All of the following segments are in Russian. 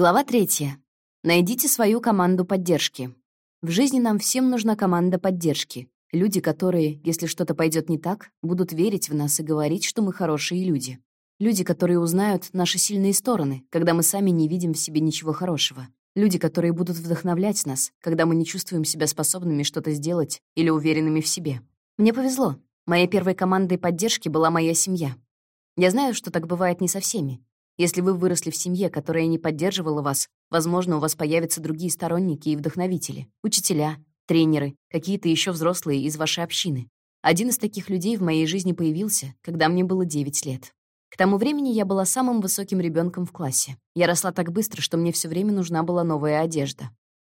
Глава третья. Найдите свою команду поддержки. В жизни нам всем нужна команда поддержки. Люди, которые, если что-то пойдет не так, будут верить в нас и говорить, что мы хорошие люди. Люди, которые узнают наши сильные стороны, когда мы сами не видим в себе ничего хорошего. Люди, которые будут вдохновлять нас, когда мы не чувствуем себя способными что-то сделать или уверенными в себе. Мне повезло. Моей первой командой поддержки была моя семья. Я знаю, что так бывает не со всеми, если вы выросли в семье, которая не поддерживала вас, возможно, у вас появятся другие сторонники и вдохновители, учителя, тренеры, какие-то еще взрослые из вашей общины. Один из таких людей в моей жизни появился, когда мне было 9 лет. К тому времени я была самым высоким ребенком в классе. Я росла так быстро, что мне все время нужна была новая одежда.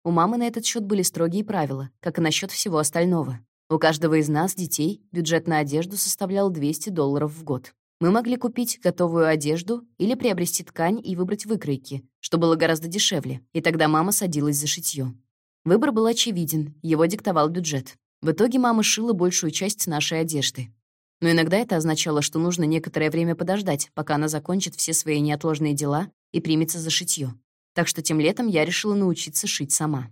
У мамы на этот счет были строгие правила, как и насчет всего остального. У каждого из нас, детей, бюджет на одежду составлял 200 долларов в год. Мы могли купить готовую одежду или приобрести ткань и выбрать выкройки, что было гораздо дешевле, и тогда мама садилась за шитьё. Выбор был очевиден, его диктовал бюджет. В итоге мама шила большую часть нашей одежды. Но иногда это означало, что нужно некоторое время подождать, пока она закончит все свои неотложные дела и примется за шитьё. Так что тем летом я решила научиться шить сама.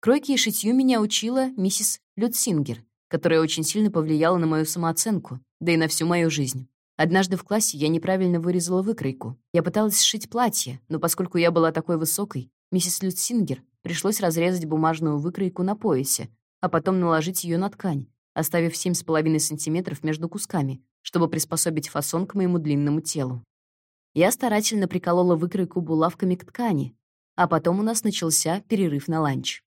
Кройке и шитью меня учила миссис Люцингер, которая очень сильно повлияла на мою самооценку, да и на всю мою жизнь. Однажды в классе я неправильно вырезала выкройку. Я пыталась сшить платье, но поскольку я была такой высокой, миссис Люцингер пришлось разрезать бумажную выкройку на поясе, а потом наложить ее на ткань, оставив 7,5 сантиметров между кусками, чтобы приспособить фасон к моему длинному телу. Я старательно приколола выкройку булавками к ткани, а потом у нас начался перерыв на ланч.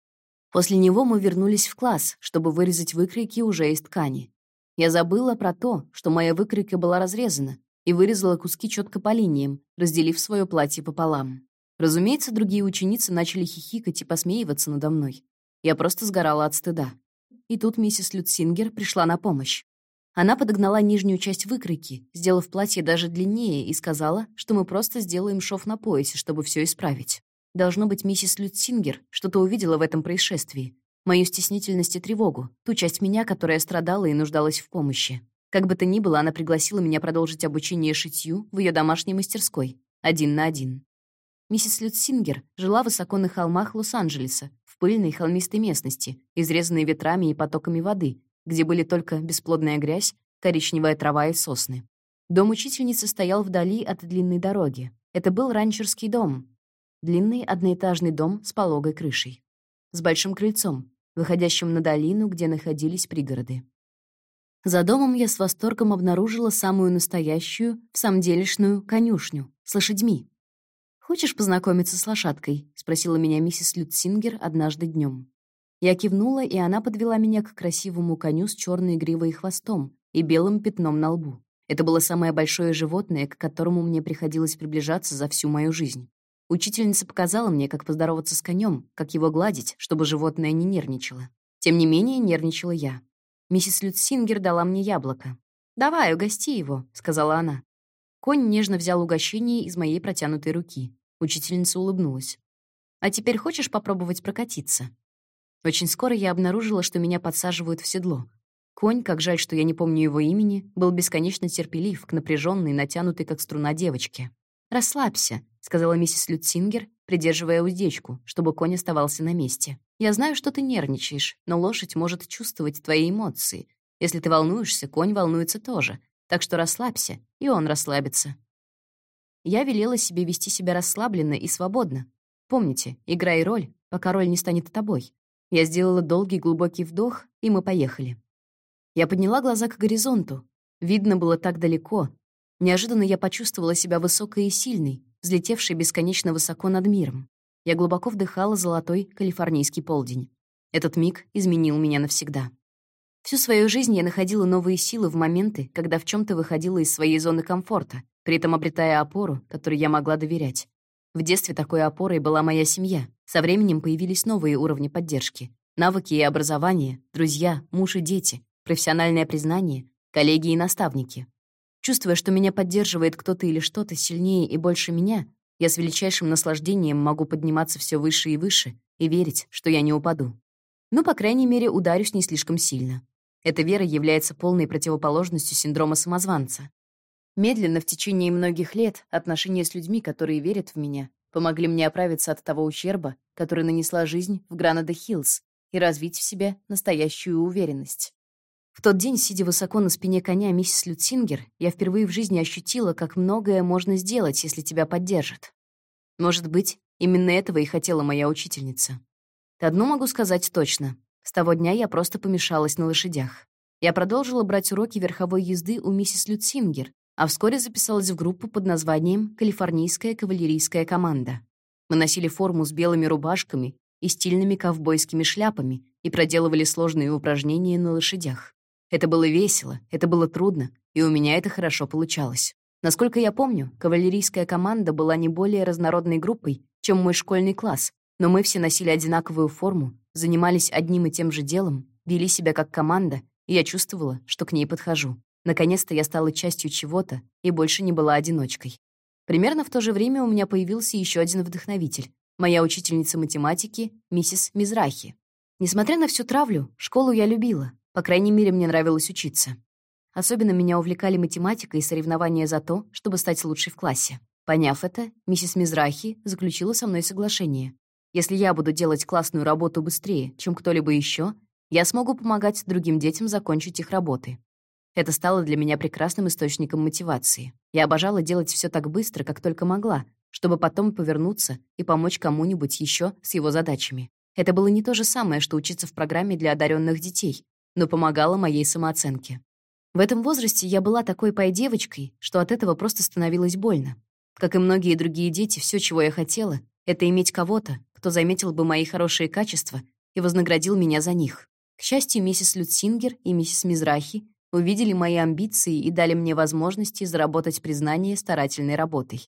После него мы вернулись в класс, чтобы вырезать выкройки уже из ткани. Я забыла про то, что моя выкройка была разрезана, и вырезала куски четко по линиям, разделив свое платье пополам. Разумеется, другие ученицы начали хихикать и посмеиваться надо мной. Я просто сгорала от стыда. И тут миссис Люцингер пришла на помощь. Она подогнала нижнюю часть выкройки, сделав платье даже длиннее, и сказала, что мы просто сделаем шов на поясе, чтобы все исправить. Должно быть, миссис Люцингер что-то увидела в этом происшествии, мою стеснительность и тревогу, ту часть меня, которая страдала и нуждалась в помощи. Как бы то ни было, она пригласила меня продолжить обучение шитью в ее домашней мастерской, один на один. Миссис Люцингер жила высоко на холмах Лос-Анджелеса, в пыльной холмистой местности, изрезанной ветрами и потоками воды, где были только бесплодная грязь, коричневая трава и сосны. Дом учительницы стоял вдали от длинной дороги. Это был ранчерский дом. Длинный одноэтажный дом с пологой крышей. С большим крыльцом, выходящим на долину, где находились пригороды. За домом я с восторгом обнаружила самую настоящую, в самом конюшню с лошадьми. «Хочешь познакомиться с лошадкой?» — спросила меня миссис Люцингер однажды днем. Я кивнула, и она подвела меня к красивому коню с черной гривой и хвостом и белым пятном на лбу. Это было самое большое животное, к которому мне приходилось приближаться за всю мою жизнь. Учительница показала мне, как поздороваться с конем, как его гладить, чтобы животное не нервничало. Тем не менее, нервничала я. Миссис Люцингер дала мне яблоко. «Давай, угости его», — сказала она. Конь нежно взял угощение из моей протянутой руки. Учительница улыбнулась. «А теперь хочешь попробовать прокатиться?» Очень скоро я обнаружила, что меня подсаживают в седло. Конь, как жаль, что я не помню его имени, был бесконечно терпелив к напряженной, натянутой как струна девочке. «Расслабься», — сказала миссис Люцингер, придерживая уздечку, чтобы конь оставался на месте. «Я знаю, что ты нервничаешь, но лошадь может чувствовать твои эмоции. Если ты волнуешься, конь волнуется тоже. Так что расслабься, и он расслабится». Я велела себе вести себя расслабленно и свободно. Помните, играй роль, пока роль не станет тобой. Я сделала долгий глубокий вдох, и мы поехали. Я подняла глаза к горизонту. Видно было так далеко, Неожиданно я почувствовала себя высокой и сильной, взлетевшей бесконечно высоко над миром. Я глубоко вдыхала золотой калифорнийский полдень. Этот миг изменил меня навсегда. Всю свою жизнь я находила новые силы в моменты, когда в чем то выходила из своей зоны комфорта, при этом обретая опору, которой я могла доверять. В детстве такой опорой была моя семья. Со временем появились новые уровни поддержки. Навыки и образование, друзья, муж и дети, профессиональное признание, коллеги и наставники. Чувствуя, что меня поддерживает кто-то или что-то сильнее и больше меня, я с величайшим наслаждением могу подниматься все выше и выше и верить, что я не упаду. Ну, по крайней мере, ударюсь не слишком сильно. Эта вера является полной противоположностью синдрома самозванца. Медленно, в течение многих лет, отношения с людьми, которые верят в меня, помогли мне оправиться от того ущерба, который нанесла жизнь в Гранада-Хиллз, и развить в себе настоящую уверенность. В тот день, сидя высоко на спине коня миссис Люцингер, я впервые в жизни ощутила, как многое можно сделать, если тебя поддержат. Может быть, именно этого и хотела моя учительница. Одно могу сказать точно. С того дня я просто помешалась на лошадях. Я продолжила брать уроки верховой езды у миссис Люцингер, а вскоре записалась в группу под названием «Калифорнийская кавалерийская команда». Мы носили форму с белыми рубашками и стильными ковбойскими шляпами и проделывали сложные упражнения на лошадях. Это было весело, это было трудно, и у меня это хорошо получалось. Насколько я помню, кавалерийская команда была не более разнородной группой, чем мой школьный класс, но мы все носили одинаковую форму, занимались одним и тем же делом, вели себя как команда, и я чувствовала, что к ней подхожу. Наконец-то я стала частью чего-то и больше не была одиночкой. Примерно в то же время у меня появился еще один вдохновитель — моя учительница математики, миссис Мизрахи. Несмотря на всю травлю, школу я любила. По крайней мере, мне нравилось учиться. Особенно меня увлекали математика и соревнования за то, чтобы стать лучшей в классе. Поняв это, миссис Мизрахи заключила со мной соглашение. Если я буду делать классную работу быстрее, чем кто-либо еще, я смогу помогать другим детям закончить их работы. Это стало для меня прекрасным источником мотивации. Я обожала делать все так быстро, как только могла, чтобы потом повернуться и помочь кому-нибудь еще с его задачами. Это было не то же самое, что учиться в программе для одаренных детей, но помогало моей самооценке. В этом возрасте я была такой пай-девочкой, что от этого просто становилось больно. Как и многие другие дети, все, чего я хотела, это иметь кого-то, кто заметил бы мои хорошие качества и вознаградил меня за них. К счастью, миссис Люцингер и миссис Мизрахи увидели мои амбиции и дали мне возможности заработать признание старательной работой.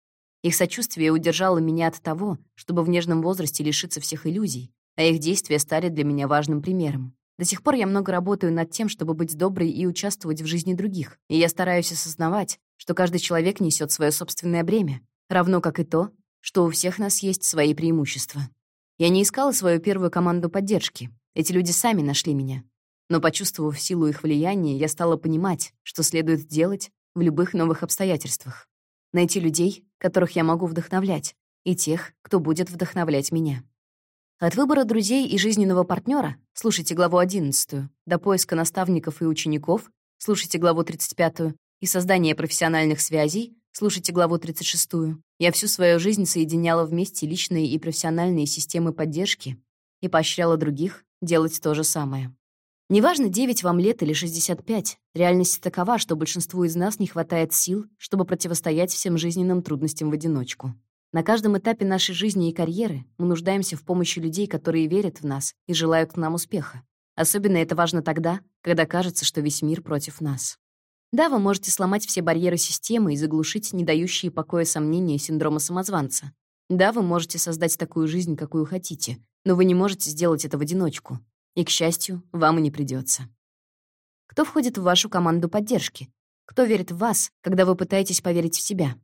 Их сочувствие удержало меня от того, чтобы в нежном возрасте лишиться всех иллюзий, а их действия стали для меня важным примером. До сих пор я много работаю над тем, чтобы быть доброй и участвовать в жизни других, и я стараюсь осознавать, что каждый человек несет свое собственное бремя, равно как и то, что у всех нас есть свои преимущества. Я не искала свою первую команду поддержки. Эти люди сами нашли меня, но, почувствовав силу их влияния, я стала понимать, что следует делать в любых новых обстоятельствах. Найти людей, которых я могу вдохновлять, и тех, кто будет вдохновлять меня. От выбора друзей и жизненного партнера слушайте главу 11, до поиска наставников и учеников слушайте главу 35 и создания профессиональных связей слушайте главу 36. Я всю свою жизнь соединяла вместе личные и профессиональные системы поддержки и поощряла других делать то же самое. Неважно, 9 вам лет или 65, реальность такова, что большинству из нас не хватает сил, чтобы противостоять всем жизненным трудностям в одиночку. На каждом этапе нашей жизни и карьеры мы нуждаемся в помощи людей, которые верят в нас и желают нам успеха. Особенно это важно тогда, когда кажется, что весь мир против нас. Да, вы можете сломать все барьеры системы и заглушить не дающие покоя сомнения синдрома самозванца. Да, вы можете создать такую жизнь, какую хотите, но вы не можете сделать это в одиночку. И, к счастью, вам и не придется. Кто входит в вашу команду поддержки? Кто верит в вас, когда вы пытаетесь поверить в себя?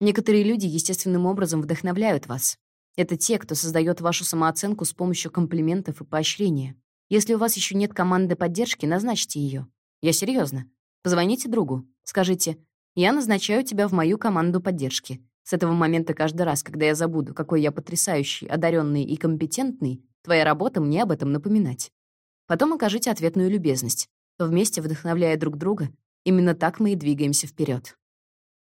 Некоторые люди естественным образом вдохновляют вас. Это те, кто создает вашу самооценку с помощью комплиментов и поощрения. Если у вас еще нет команды поддержки, назначьте ее. Я серьезно. Позвоните другу. Скажите, я назначаю тебя в мою команду поддержки. С этого момента каждый раз, когда я забуду, какой я потрясающий, одаренный и компетентный, Твоя работа мне об этом напоминать. Потом окажите ответную любезность. Вместе, вдохновляя друг друга, именно так мы и двигаемся вперед.